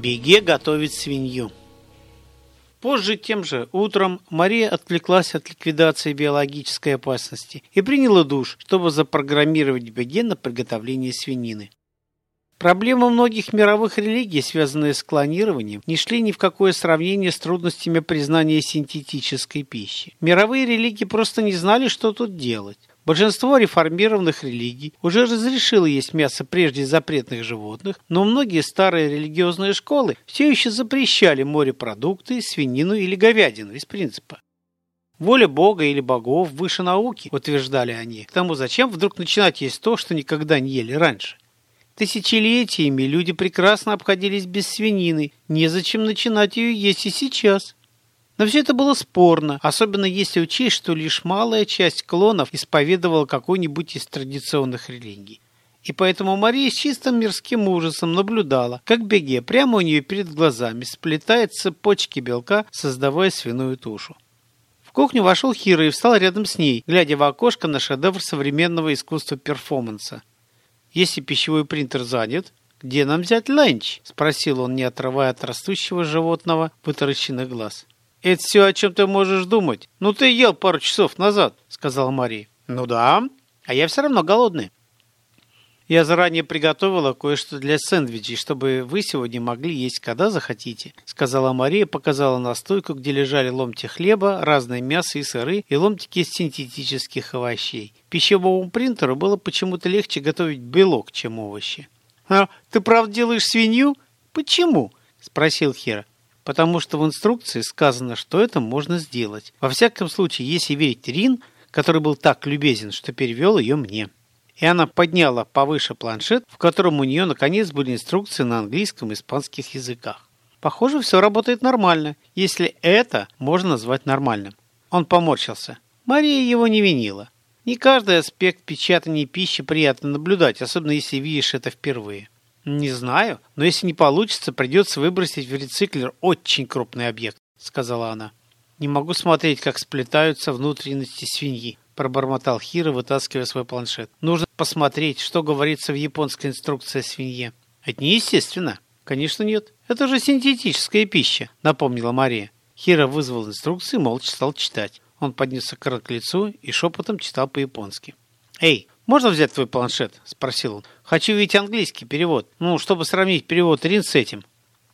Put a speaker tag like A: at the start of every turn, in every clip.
A: Беге готовит свинью. Позже тем же утром Мария отвлеклась от ликвидации биологической опасности и приняла душ, чтобы запрограммировать Беге на приготовление свинины. Проблемы многих мировых религий, связанные с клонированием, не шли ни в какое сравнение с трудностями признания синтетической пищи. Мировые религии просто не знали, что тут делать. Большинство реформированных религий уже разрешило есть мясо прежде запретных животных, но многие старые религиозные школы все еще запрещали морепродукты, свинину или говядину из принципа. Воля Бога или богов выше науки, утверждали они. К тому зачем вдруг начинать есть то, что никогда не ели раньше? Тысячелетиями люди прекрасно обходились без свинины, незачем начинать ее есть и сейчас. Но все это было спорно, особенно если учесть, что лишь малая часть клонов исповедовала какую-нибудь из традиционных религий. И поэтому Мария с чистым мирским ужасом наблюдала, как Беге прямо у нее перед глазами сплетает цепочки белка, создавая свиную тушу. В кухню вошел Хиро и встал рядом с ней, глядя в окошко на шедевр современного искусства перформанса. «Если пищевой принтер занят, где нам взять ланч?» – спросил он, не отрывая от растущего животного вытаращенных глаз. «Это все, о чем ты можешь думать. Ну, ты ел пару часов назад», — сказала Мария. «Ну да, а я все равно голодный». «Я заранее приготовила кое-что для сэндвичей, чтобы вы сегодня могли есть, когда захотите», — сказала Мария, показала на стойку, где лежали ломти хлеба, разное мясо и сыры и ломтики синтетических овощей. Пищевому принтеру было почему-то легче готовить белок, чем овощи. «А ты правда делаешь свинью? Почему?» — спросил Хера потому что в инструкции сказано, что это можно сделать. Во всяком случае, если верить Рин, который был так любезен, что перевел ее мне. И она подняла повыше планшет, в котором у нее наконец были инструкции на английском и испанских языках. Похоже, все работает нормально, если это можно назвать нормальным. Он поморщился. Мария его не винила. Не каждый аспект печатания пищи приятно наблюдать, особенно если видишь это впервые. «Не знаю, но если не получится, придется выбросить в рециклер очень крупный объект», — сказала она. «Не могу смотреть, как сплетаются внутренности свиньи», — пробормотал Хиро, вытаскивая свой планшет. «Нужно посмотреть, что говорится в японской инструкции о свинье». «Это неестественно». «Конечно нет. Это же синтетическая пища», — напомнила Мария. Хиро вызвал инструкции и молча стал читать. Он поднесся к лицу и шепотом читал по-японски. «Эй, «Можно взять твой планшет?» – спросил он. «Хочу видеть английский перевод. Ну, чтобы сравнить перевод Рин с этим».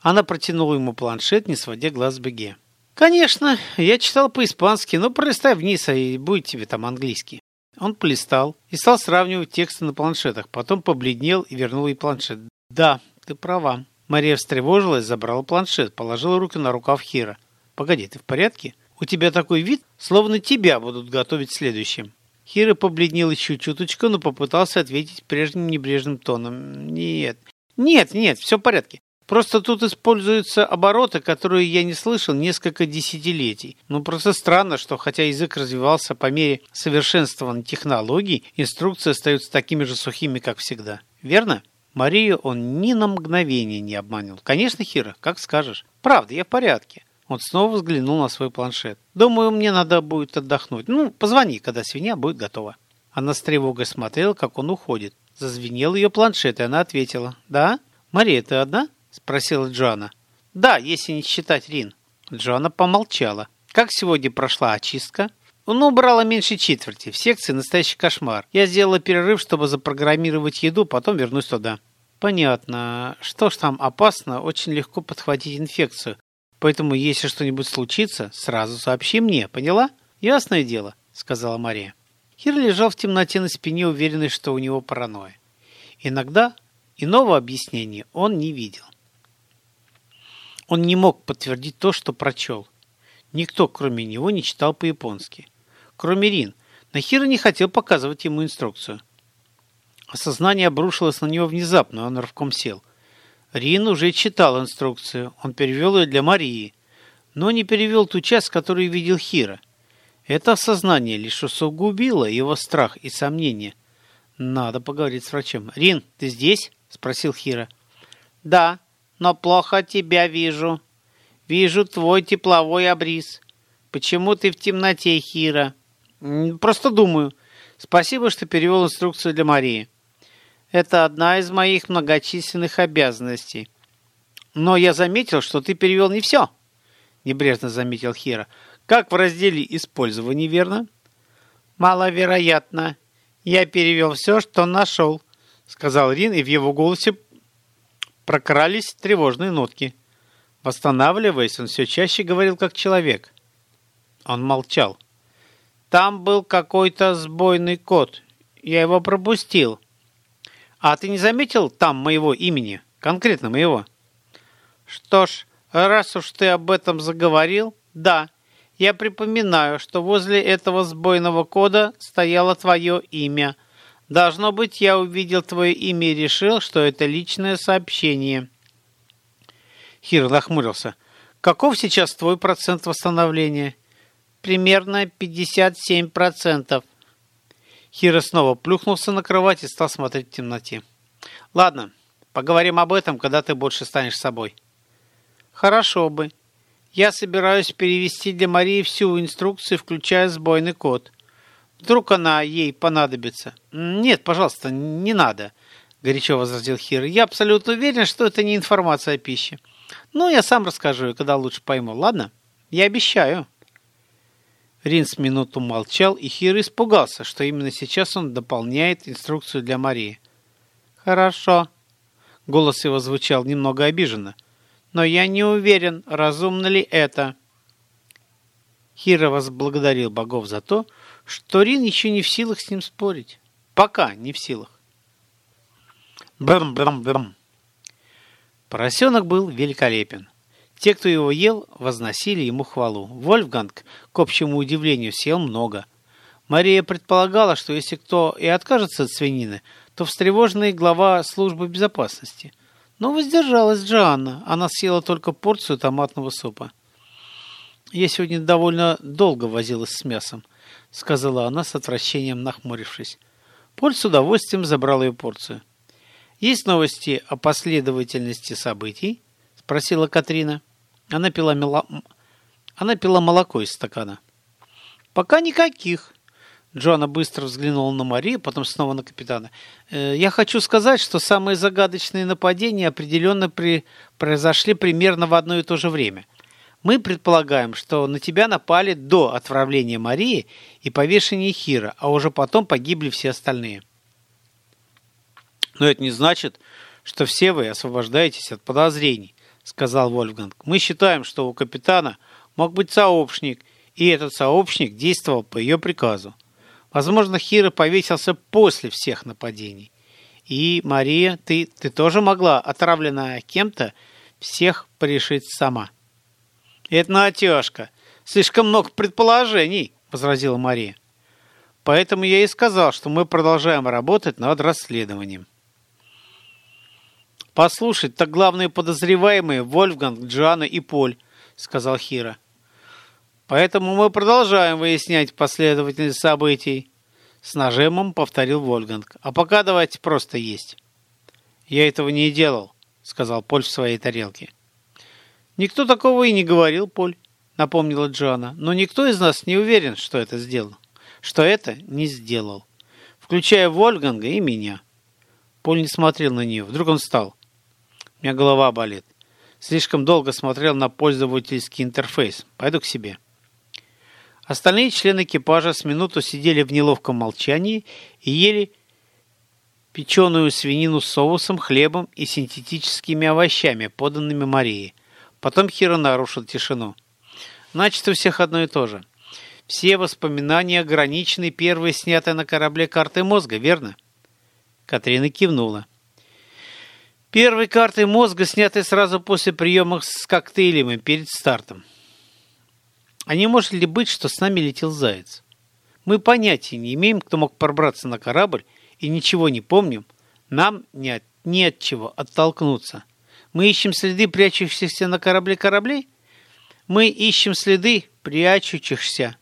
A: Она протянула ему планшет, не сводя глаз с Беге. «Конечно, я читал по-испански, но пролистай вниз, и будет тебе там английский». Он полистал и стал сравнивать тексты на планшетах, потом побледнел и вернул ей планшет. «Да, ты права». Мария встревожилась, забрала планшет, положила руки на рукав Хира. «Погоди, ты в порядке? У тебя такой вид, словно тебя будут готовить следующим». Хиро побледнел еще чуточку, но попытался ответить прежним небрежным тоном. «Нет, нет, нет, все в порядке. Просто тут используются обороты, которые я не слышал несколько десятилетий. Ну, просто странно, что хотя язык развивался по мере совершенствования технологий, инструкции остаются такими же сухими, как всегда. Верно? Марию он ни на мгновение не обманул. Конечно, Хиро, как скажешь. Правда, я в порядке. Он снова взглянул на свой планшет. «Думаю, мне надо будет отдохнуть. Ну, позвони, когда свинья будет готова». Она с тревогой смотрела, как он уходит. Зазвенел ее планшет, и она ответила. «Да? Мария, ты одна?» – спросила Джоанна. «Да, если не считать Рин». Джоанна помолчала. «Как сегодня прошла очистка?» Ну, убрала меньше четверти. В секции настоящий кошмар. Я сделала перерыв, чтобы запрограммировать еду, потом вернусь туда. Понятно. Что ж там опасно, очень легко подхватить инфекцию. Поэтому, если что-нибудь случится, сразу сообщи мне, поняла? Ясное дело, сказала Мария. Хир лежал в темноте на спине, уверенный, что у него паранойя. Иногда иного объяснения он не видел. Он не мог подтвердить то, что прочел. Никто, кроме него, не читал по-японски. Кроме Рин, но Хира не хотел показывать ему инструкцию. Осознание обрушилось на него внезапно, он рывком сел – Рин уже читал инструкцию, он перевел ее для Марии, но не перевел ту часть, которую видел Хира. Это осознание лишь усугубило его страх и сомнения. Надо поговорить с врачом. «Рин, ты здесь?» – спросил Хира. «Да, но плохо тебя вижу. Вижу твой тепловой обрис. Почему ты в темноте, Хира?» «Просто думаю. Спасибо, что перевел инструкцию для Марии». Это одна из моих многочисленных обязанностей. Но я заметил, что ты перевел не все, небрежно заметил Хира. Как в разделе использования, верно? Маловероятно. Я перевел все, что нашел, сказал Рин, и в его голосе прокрались тревожные нотки. Восстанавливаясь, он все чаще говорил как человек. Он молчал. Там был какой-то сбойный код. Я его пропустил. А ты не заметил там моего имени? Конкретно моего? Что ж, раз уж ты об этом заговорил, да, я припоминаю, что возле этого сбойного кода стояло твое имя. Должно быть, я увидел твое имя и решил, что это личное сообщение. Хир нахмурился. Каков сейчас твой процент восстановления? Примерно 57%. Хира снова плюхнулся на кровать и стал смотреть в темноте. Ладно, поговорим об этом, когда ты больше станешь собой. Хорошо бы. Я собираюсь перевести для Марии всю инструкцию, включая сбойный код. Вдруг она ей понадобится. Нет, пожалуйста, не надо, горячо возразил Хир. Я абсолютно уверен, что это не информация о пище. Ну, я сам расскажу, когда лучше пойму, ладно? Я обещаю. Ринс минуту молчал, и Хир испугался, что именно сейчас он дополняет инструкцию для Марии. «Хорошо». Голос его звучал немного обиженно – но я не уверен, разумно ли это. Хиро возблагодарил богов за то, что Рин еще не в силах с ним спорить. Пока не в силах. Брм-брм-брм. Поросенок был великолепен. Те, кто его ел, возносили ему хвалу. Вольфганг, к общему удивлению, съел много. Мария предполагала, что если кто и откажется от свинины, то встревоженный глава службы безопасности – но воздержалась Джоанна. Она съела только порцию томатного супа. «Я сегодня довольно долго возилась с мясом», — сказала она с отвращением, нахмурившись. Поль с удовольствием забрал ее порцию. «Есть новости о последовательности событий?» — спросила Катрина. Она пила, мело... она пила молоко из стакана. «Пока никаких», Джоанна быстро взглянула на Марию, потом снова на капитана. «Э, «Я хочу сказать, что самые загадочные нападения определенно при... произошли примерно в одно и то же время. Мы предполагаем, что на тебя напали до отправления Марии и повешения Хира, а уже потом погибли все остальные». «Но это не значит, что все вы освобождаетесь от подозрений», — сказал Вольфганг. «Мы считаем, что у капитана мог быть сообщник, и этот сообщник действовал по ее приказу. Возможно, Хира повесился после всех нападений. И, Мария, ты, ты тоже могла, отравленная кем-то, всех порешить сама. Это натяжка. Слишком много предположений, возразила Мария. Поэтому я и сказал, что мы продолжаем работать над расследованием. Послушай, так главные подозреваемые Вольфганг, Джоанна и Поль, сказал Хира. Поэтому мы продолжаем выяснять последовательность событий. С нажимом повторил Вольганг. А пока давайте просто есть. Я этого не делал, сказал Поль в своей тарелке. Никто такого и не говорил, Поль, напомнила Джоанна. Но никто из нас не уверен, что это сделал. Что это не сделал. Включая Вольганга и меня. Поль не смотрел на нее. Вдруг он встал. У меня голова болит. Слишком долго смотрел на пользовательский интерфейс. Пойду к себе. Остальные члены экипажа с минуту сидели в неловком молчании и ели печеную свинину с соусом, хлебом и синтетическими овощами, поданными Марии. Потом Хиро нарушил тишину. Значит, у всех одно и то же. Все воспоминания ограничены первой снятой на корабле картой мозга, верно? Катрина кивнула. Первой картой мозга, снятой сразу после приема с коктейлями перед стартом. А не может ли быть, что с нами летел заяц? Мы понятия не имеем, кто мог пробраться на корабль, и ничего не помним. Нам не от, не от чего оттолкнуться. Мы ищем следы прячущихся на корабле кораблей? Мы ищем следы прячущихся.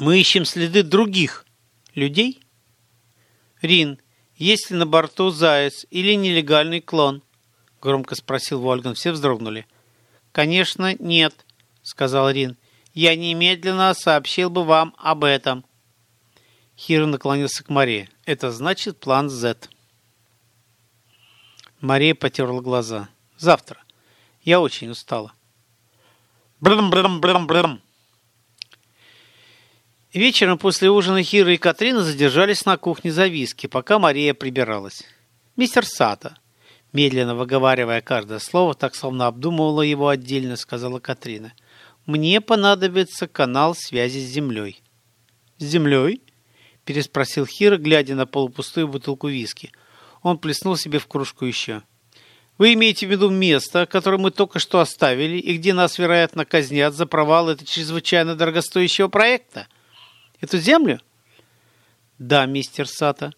A: Мы ищем следы других людей? Рин, есть ли на борту заяц или нелегальный клон? Громко спросил Вольган. Все вздрогнули. «Конечно, нет», — сказал Рин. «Я немедленно сообщил бы вам об этом». Хиро наклонился к Марии. «Это значит план Z». Мария потерла глаза. Завтра. Я очень устала.
B: Брым-брым-брым-брым.
A: Вечером после ужина Хира и Катрина задержались на кухне за виски, пока Мария прибиралась. «Мистер Сата», медленно выговаривая каждое слово, так словно обдумывала его отдельно, сказала Катрина, «мне понадобится канал связи с землей».
B: «С землей?»
A: переспросил Хира, глядя на полупустую бутылку виски. Он плеснул себе в кружку еще. Вы имеете в виду место, которое мы только что оставили, и где нас, вероятно, казнят за провал этого чрезвычайно дорогостоящего проекта? Эту землю? Да, мистер Сата.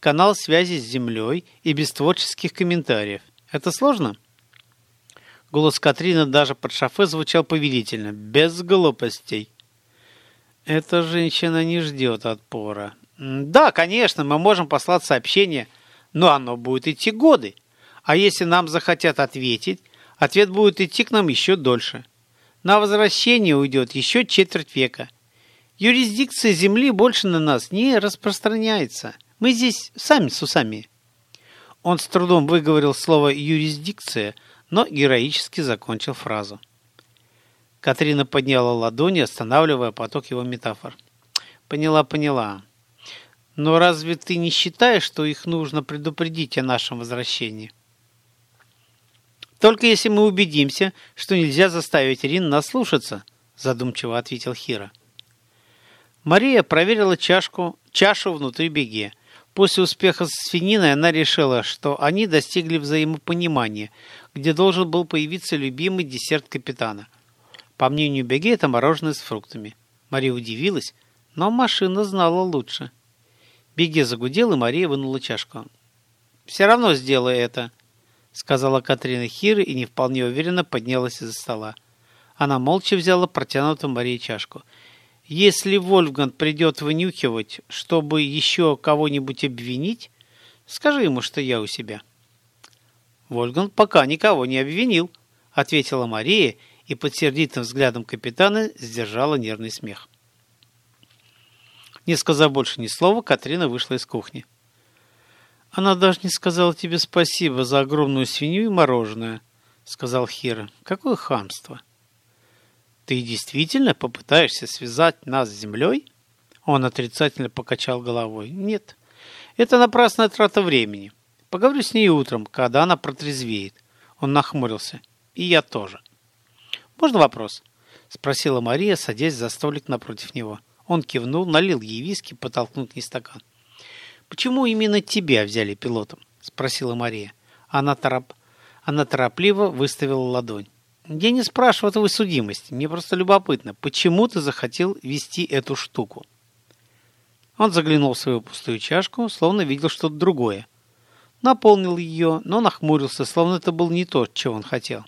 A: Канал связи с землей и без творческих комментариев. Это сложно? Голос Катрины даже под шофе звучал повелительно, без глупостей. Эта женщина не ждет отпора. Да, конечно, мы можем послать сообщение, но оно будет идти годы. А если нам захотят ответить, ответ будет идти к нам еще дольше. На возвращение уйдет еще четверть века. Юрисдикция Земли больше на нас не распространяется. Мы здесь сами с усами. Он с трудом выговорил слово «юрисдикция», но героически закончил фразу. Катрина подняла ладони, останавливая поток его метафор. «Поняла, поняла. Но разве ты не считаешь, что их нужно предупредить о нашем возвращении?» Только если мы убедимся, что нельзя заставить Рин нас слушаться, задумчиво ответил Хира. Мария проверила чашку, чашу внутри беге. После успеха с свининой она решила, что они достигли взаимопонимания, где должен был появиться любимый десерт капитана. По мнению Беге, это мороженое с фруктами. Мария удивилась, но машина знала лучше. Беге загудел, и Мария вынула чашку. «Все равно сделай это», — сказала Катрина Хиры и не вполне уверенно поднялась из-за стола. Она молча взяла протянутую Марии чашку. «Если Вольфган придет вынюхивать, чтобы еще кого-нибудь обвинить, скажи ему, что я у себя». «Вольфган пока никого не обвинил», — ответила Мария и под сердитым взглядом капитана сдержала нервный смех. Не сказав больше ни слова, Катрина вышла из кухни. Она даже не сказала тебе спасибо за огромную свинью и мороженое, сказал Хира. Какое хамство! Ты действительно попытаешься связать нас с землей? Он отрицательно покачал головой. Нет, это напрасная трата времени. Поговорю с ней утром, когда она протрезвеет. Он нахмурился. И я тоже. Можно вопрос? Спросила Мария, садясь за столик напротив него. Он кивнул, налил ей виски, подтолкнул к ней стакан. «Почему именно тебя взяли пилотом?» – спросила Мария. Она, тороп... Она торопливо выставила ладонь. «Я не спрашиваю твою судимость. Мне просто любопытно, почему ты захотел вести эту штуку?» Он заглянул в свою пустую чашку, словно видел что-то другое. Наполнил ее, но нахмурился, словно это был не то, чего он хотел.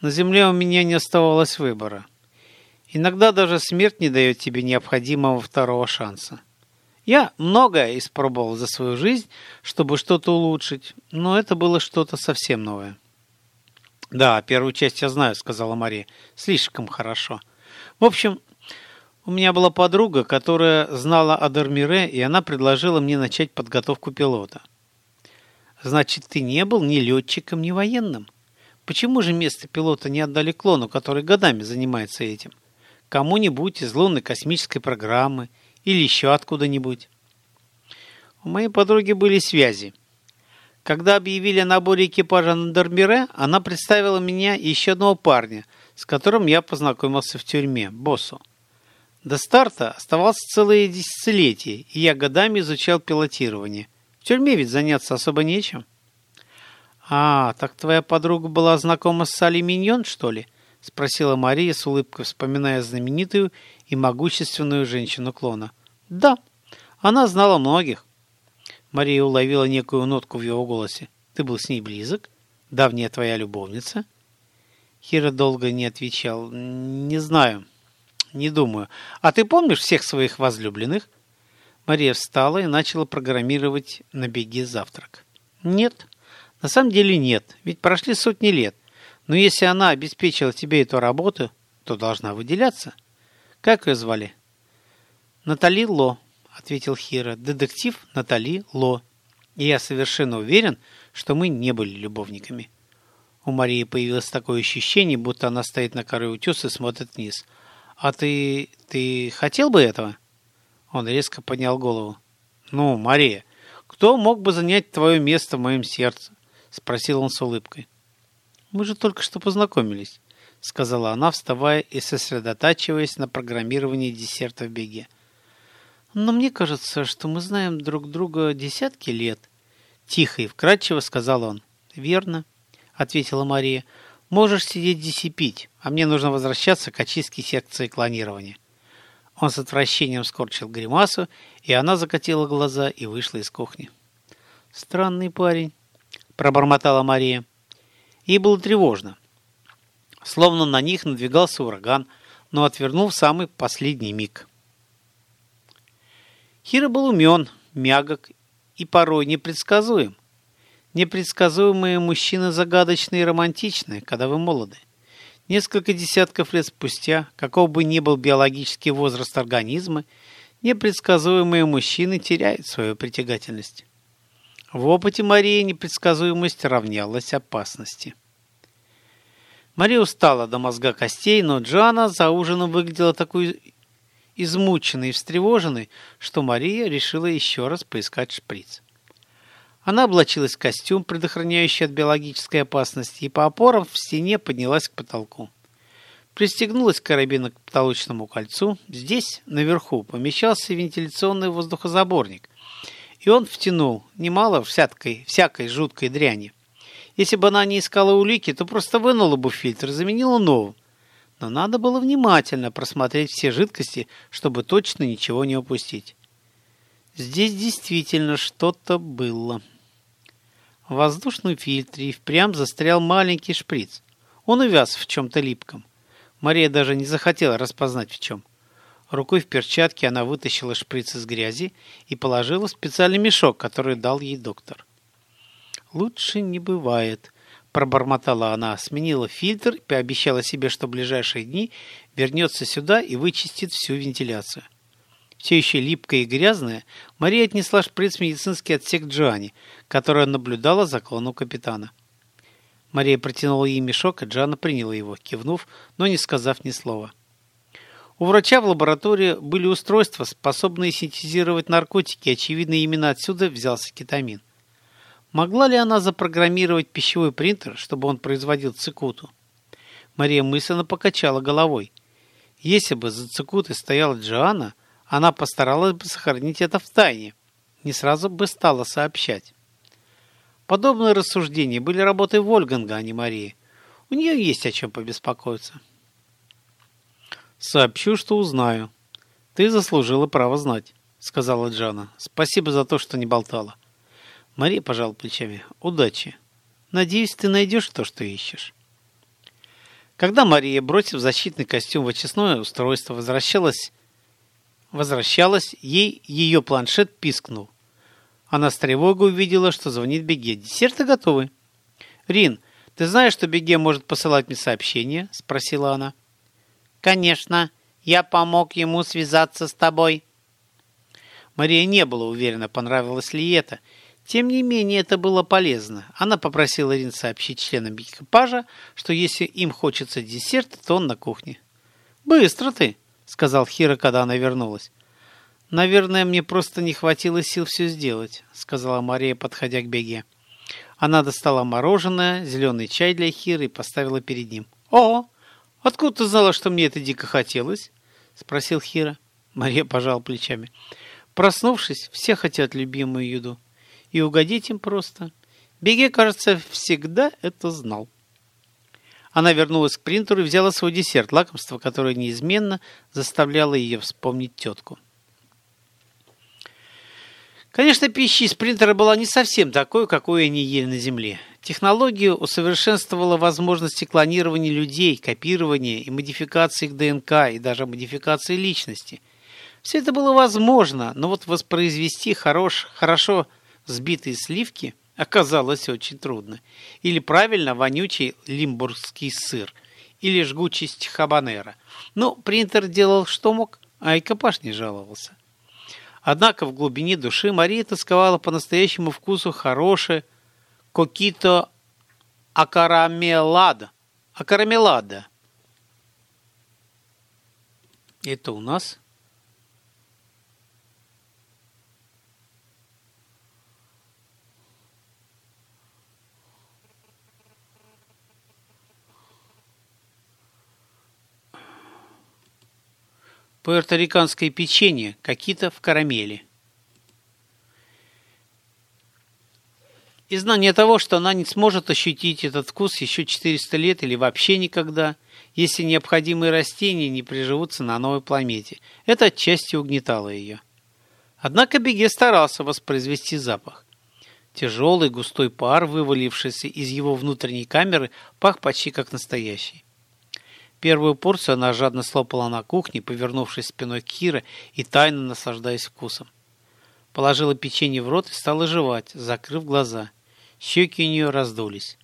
A: На земле у меня не оставалось выбора. Иногда даже смерть не дает тебе необходимого второго шанса. Я многое испробовал за свою жизнь, чтобы что-то улучшить, но это было что-то совсем новое. «Да, первую часть я знаю», — сказала Мария. «Слишком хорошо. В общем, у меня была подруга, которая знала о Дермире, и она предложила мне начать подготовку пилота. Значит, ты не был ни летчиком, ни военным. Почему же место пилота не отдали клону, который годами занимается этим? Кому-нибудь из лунной космической программы – или еще откуда-нибудь. У моей подруги были связи. Когда объявили о наборе экипажа на Дормире, она представила меня и еще одного парня, с которым я познакомился в тюрьме, боссу. До старта оставалось целое десятилетие, и я годами изучал пилотирование. В тюрьме ведь заняться особо нечем. «А, так твоя подруга была знакома с Салли Миньон, что ли?» — спросила Мария с улыбкой, вспоминая знаменитую и могущественную женщину клона. Да, она знала многих. Мария уловила некую нотку в его голосе. Ты был с ней близок? Давняя твоя любовница? Хира долго не отвечал. Не знаю. Не думаю. А ты помнишь всех своих возлюбленных? Мария встала и начала программировать на беге завтрак. Нет. На самом деле нет. Ведь прошли сотни лет. Но если она обеспечила тебе эту работу, то должна выделяться. Как ее звали? Натали Ло, ответил Хира. Детектив Натали Ло. И я совершенно уверен, что мы не были любовниками. У Марии появилось такое ощущение, будто она стоит на коры утеса и смотрит вниз. «А ты... ты хотел бы этого?» Он резко поднял голову. «Ну, Мария, кто мог бы занять твое место в моем сердце?» Спросил он с улыбкой. «Мы же только что познакомились», сказала она, вставая и сосредотачиваясь на программировании десерта в беге. «Но мне кажется, что мы знаем друг друга десятки лет», тихо и вкрадчиво сказал он. «Верно», — ответила Мария. «Можешь сидеть здесь и пить, а мне нужно возвращаться к очистке секции клонирования». Он с отвращением скорчил гримасу, и она закатила глаза и вышла из кухни. «Странный парень», — пробормотала Мария. Ей было тревожно. Словно на них надвигался ураган, но отвернул в самый последний миг. Хира был умен, мягок и порой непредсказуем. Непредсказуемые мужчины загадочны и романтичны, когда вы молоды. Несколько десятков лет спустя, каков бы ни был биологический возраст организма, непредсказуемые мужчины теряют свою притягательность. В опыте Марии непредсказуемость равнялась опасности. Мария устала до мозга костей, но Джоанна за ужином выглядела такой измученной и встревоженной, что Мария решила еще раз поискать шприц. Она облачилась в костюм, предохраняющий от биологической опасности, и по опорам в стене поднялась к потолку. Пристегнулась карабина к потолочному кольцу. Здесь, наверху, помещался вентиляционный воздухозаборник, и он втянул немало всякой, всякой жуткой дряни. Если бы она не искала улики, то просто вынула бы фильтр и заменила новым. Но надо было внимательно просмотреть все жидкости, чтобы точно ничего не упустить. Здесь действительно что-то было. В воздушном фильтре впрямь застрял маленький шприц. Он увяз в чем-то липком. Мария даже не захотела распознать в чем. Рукой в перчатке она вытащила шприц из грязи и положила в специальный мешок, который дал ей доктор. «Лучше не бывает», — пробормотала она, сменила фильтр и пообещала себе, что в ближайшие дни вернется сюда и вычистит всю вентиляцию все еще липкая и грязная, Мария отнесла шприц в медицинский отсек Джоанни, которая наблюдала за клоном капитана. Мария протянула ей мешок, и Джоанна приняла его, кивнув, но не сказав ни слова. У врача в лаборатории были устройства, способные синтезировать наркотики, очевидно, именно отсюда взялся кетамин. Могла ли она запрограммировать пищевой принтер, чтобы он производил цикуту? Мария мысленно покачала головой. Если бы за цикутой стояла Джоанна, она постаралась бы сохранить это в тайне, не сразу бы стала сообщать. Подобные рассуждения были работой Вольганга, а не Марии. У нее есть о чем побеспокоиться. «Сообщу, что узнаю. Ты заслужила право знать», — сказала Джана. «Спасибо за то, что не болтала». Мария пожала плечами. «Удачи. Надеюсь, ты найдешь то, что ищешь». Когда Мария, бросив защитный костюм в очистное устройство, возвращалась возвращалась, ей ее планшет пискнул. Она с тревогой увидела, что звонит Беге. Десерты готовы. «Рин, ты знаешь, что Беге может посылать мне сообщения?» – спросила она. «Конечно. Я помог ему связаться с тобой». Мария не была уверена, понравилось ли это. Тем не менее, это было полезно. Она попросила Рин сообщить членам экипажа, что если им хочется десерт, то он на кухне. «Быстро ты!» — сказал Хира, когда она вернулась. «Наверное, мне просто не хватило сил все сделать», — сказала Мария, подходя к беге. Она достала мороженое, зеленый чай для Хиры и поставила перед ним. «О, откуда ты знала, что мне это дико хотелось?» — спросил Хира. Мария пожала плечами. Проснувшись, все хотят любимую еду. И угодить им просто. Беге, кажется, всегда это знал. Она вернулась к принтеру и взяла свой десерт, лакомство, которое неизменно заставляло ее вспомнить тетку. Конечно, пища из принтера была не совсем такой, какой они ели на Земле. Технология усовершенствовала возможности клонирования людей, копирования и модификации их ДНК и даже модификации личности. Все это было возможно, но вот воспроизвести хорош, хорошо сбитые сливки – оказалось очень трудно. Или правильно вонючий лимбургский сыр, или жгучесть хабанера. Но принтер делал что мог, а экипаж не жаловался. Однако в глубине души Мария тосковала по настоящему вкусу хорошее, Кокито акарамелада. Акарамелада. Это у нас пуэрториканское печенье, какие-то в карамели. И знание того, что она не сможет ощутить этот вкус еще 400 лет или вообще никогда, если необходимые растения не приживутся на новой планете, это отчасти угнетало ее. Однако Беге старался воспроизвести запах. Тяжелый густой пар, вывалившийся из его внутренней камеры, пах почти как настоящий. Первую порцию она жадно слопала на кухне, повернувшись спиной к Кире и тайно наслаждаясь вкусом. Положила печенье в рот и стала жевать, закрыв глаза. Щеки у нее раздулись.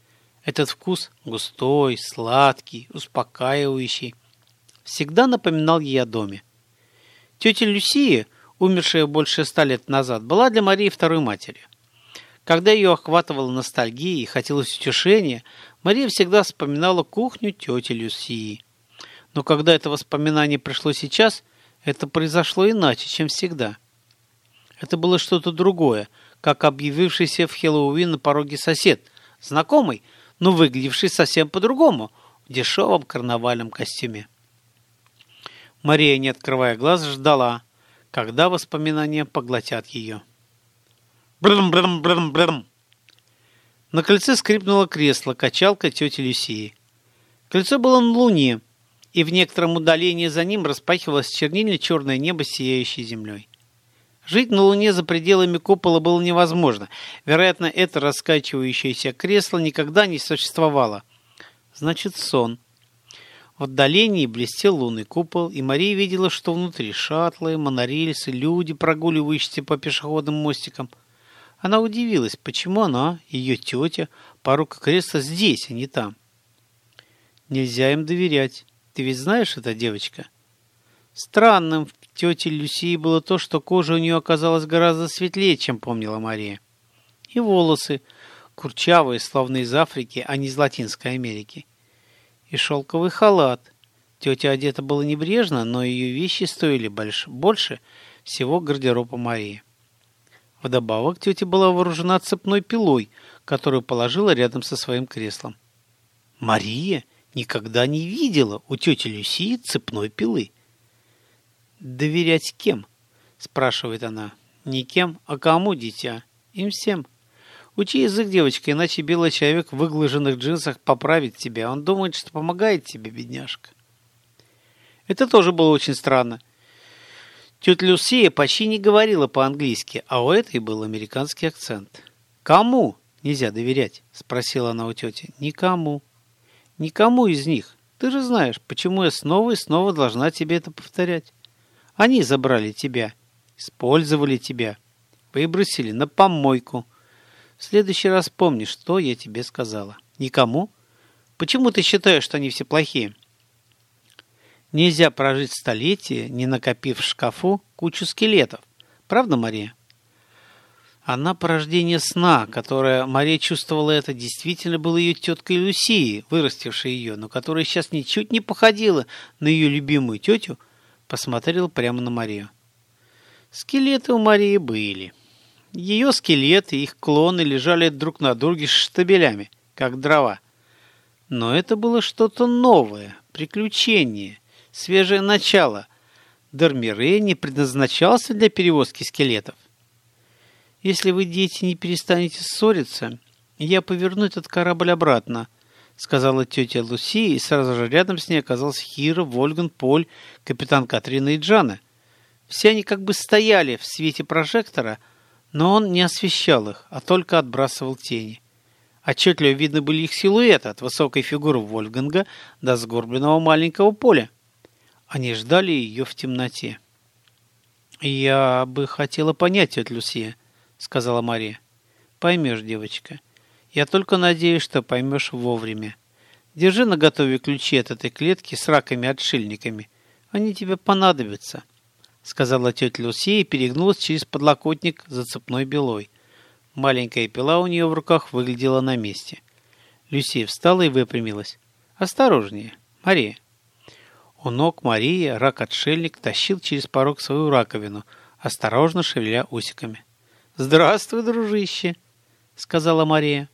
A: Этот вкус густой, сладкий, успокаивающий. Всегда напоминал ей о доме. Тетя Люсия, умершая больше ста лет назад, была для Марии второй матерью. Когда ее охватывала ностальгия и хотелось утешения, Мария всегда вспоминала кухню тети Люсии. Но когда это воспоминание пришло сейчас, это произошло иначе, чем всегда. Это было что-то другое, как объявившийся в Хэллоуин на пороге сосед, знакомый, но выглядевший совсем по-другому, в дешевом карнавальном костюме. Мария, не открывая глаз, ждала, когда воспоминания поглотят ее. Брм-брм-брм-брм. На кольце скрипнуло кресло, качалка тети Люсии. Кольцо было на луне, и в некотором удалении за ним распахивалось чернильно-черное небо, сияющей землей. Жить на Луне за пределами купола было невозможно. Вероятно, это раскачивающееся кресло никогда не существовало. Значит, сон. В отдалении блестел лунный купол, и Мария видела, что внутри шаттлы, монорельсы, люди, прогуливающиеся по пешеходным мостикам. Она удивилась, почему она, ее тетя, порука кресла здесь, а не там. Нельзя им доверять. Ты ведь знаешь это, девочка? Странным в тете Люсии было то, что кожа у нее оказалась гораздо светлее, чем помнила Мария. И волосы, курчавые, словно из Африки, а не из Латинской Америки. И шелковый халат. Тетя одета была небрежно, но ее вещи стоили больше, больше всего гардероба Марии. Вдобавок тетя была вооружена цепной пилой, которую положила рядом со своим креслом. Мария никогда не видела у тети Люсии цепной пилы. «Доверять кем?» – спрашивает она. «Не кем, а кому, дитя? Им всем. Учи язык, девочка, иначе белый человек в выглаженных джинсах поправит тебя. Он думает, что помогает тебе, бедняжка». Это тоже было очень странно. Тетя Люсия почти не говорила по-английски, а у этой был американский акцент. «Кому нельзя доверять?» – спросила она у тети. «Никому». Никому из них. Ты же знаешь, почему я снова и снова должна тебе это повторять. Они забрали тебя, использовали тебя, выбросили на помойку. В следующий раз помни, что я тебе сказала. Никому? Почему ты считаешь, что они все плохие? Нельзя прожить столетие, не накопив в шкафу кучу скелетов. Правда, Мария? Она порождение сна, которое Мария чувствовала это, действительно была ее теткой Люсии, вырастившей ее, но которая сейчас ничуть не походила на ее любимую тетю, посмотрел прямо на Марию. Скелеты у Марии были. Ее скелеты и их клоны лежали друг на друге с штабелями, как дрова. Но это было что-то новое, приключение, свежее начало. Дармире не предназначался для перевозки скелетов. Если вы, дети, не перестанете ссориться, я поверну этот корабль обратно, сказала тетя Луси, и сразу же рядом с ней оказался Хира, Вольган, Поль, капитан Катрина и Джана. Все они как бы стояли в свете прожектора, но он не освещал их, а только отбрасывал тени. Отчетливо видны были их силуэты от высокой фигуры Вольфганга до сгорбленного маленького поля. Они ждали ее в темноте. «Я бы хотела понять, тетя Люсия, сказала Мария. Поймешь, девочка. Я только надеюсь, что поймешь вовремя. Держи на готове ключи от этой клетки с раками-отшельниками. Они тебе понадобятся, сказала тетя Люсия и перегнулась через подлокотник за цепной белой. Маленькая пила у нее в руках выглядела на месте. Люсия встала и выпрямилась. «Осторожнее, Мария!» У ног Марии рак-отшельник тащил через порог свою раковину, осторожно шевеля усиками. «Здравствуй, дружище!» — сказала Мария.